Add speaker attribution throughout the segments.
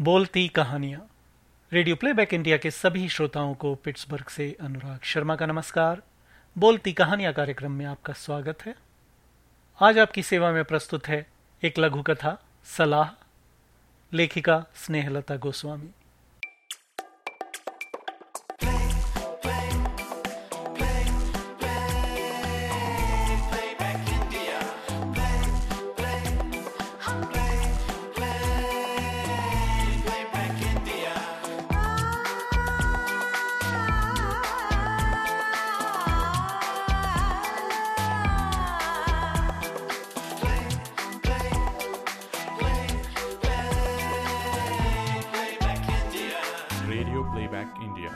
Speaker 1: बोलती कहानियाँ। Radio playback India के सभी श्रोताओं को पिट्सबर्ग से अनुराग शर्मा का नमस्कार। बोलती कहानियाँ कार्यक्रम में आपका स्वागत है। आज आपकी सेवा में प्रस्तुत है एक लघु कथा सलाह। लेखिका स्नेहलता गोस्वामी।
Speaker 2: प्लेबैक इंडिया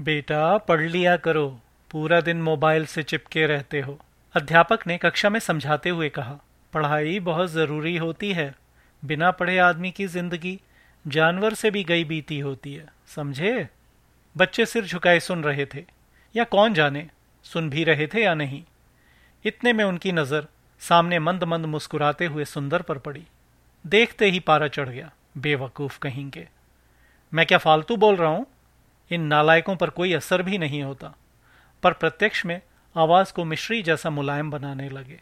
Speaker 1: बेटा, पढ़ लिया करो। पूरा दिन मोबाइल से चिपके रहते हो। अध्यापक ने कक्षा में समझाते हुए कहा, पढ़ाई बहुत ज़रूरी होती है। बिना पढ़े आदमी की ज़िंदगी, जानवर से भी गई बीती होती है। समझे? बच्चे सिर झुकाए सुन रहे थे। या कौन जाने? सुन भी रहे थे या नहीं? इतने में उनकी नज़र सामने मंद मंद मुस्कुराते हुए सुंदर पर पड़ी। देखते ही पारा चढ़ गया। बेवकूफ़ कहेंगे। मैं क्या फालतू बोल रहा हूँ? इन नालायकों पर कोई असर भी नहीं होता। पर प्रत्यक्ष में आवाज़ को मिश्री जैसा मुलायम बनाने लगे।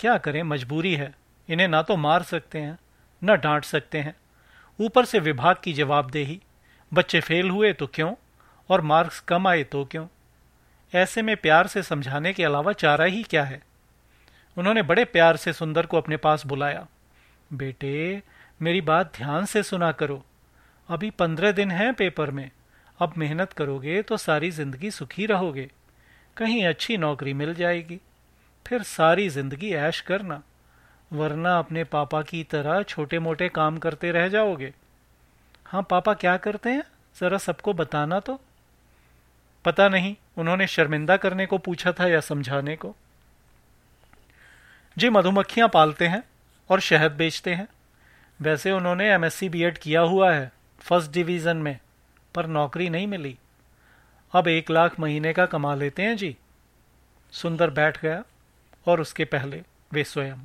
Speaker 1: क्या करें? मजबूरी है। इन्हें ना तो मार सकते हैं, न डांट सकते हैं। ऊपर से विभाग की जवाबदेही। बच्चे फेल हुए तो क्यों? और मार्क्स कम आए तो क्यों? ऐसे में प्यार से समझाने के अलावा चारा ही क्या है? उन्होंने बड़े प्यार से सुंदर को अपने पास बुलाया। बेटे, मेरी बात ध्यान से सुना करो। अभी पंद्रह दिन हैं पेपर में। अब मेहनत करोगे तो सारी ज़िंदगी सुखी रहोगे। कहीं अच्छी नौकरी मिल जाएगी। फिर सारी ज़िंदगी ऐश करना। वरना अपने पापा की तरह छोटे मोटे काम करते रह जाओगे। हाँ पापा क्या करते हैं? जरा सबको बताना तो। पता नहीं, उन्होंने शर्मिंदा करने को पूछा था या समझाने को। जी, मधुमक्खियाँ पालते हैं और शहद बेचते हैं। वैसे उन्होंने एमएससी बीएड किया हुआ है। फ़र्स्ट डिवीज़न में, पर नौकरी नहीं मिली। अब एक लाख महीने का कमा लेते हैं जी। सुंदर बैठ गया, और उसके पहले वे स्वयं।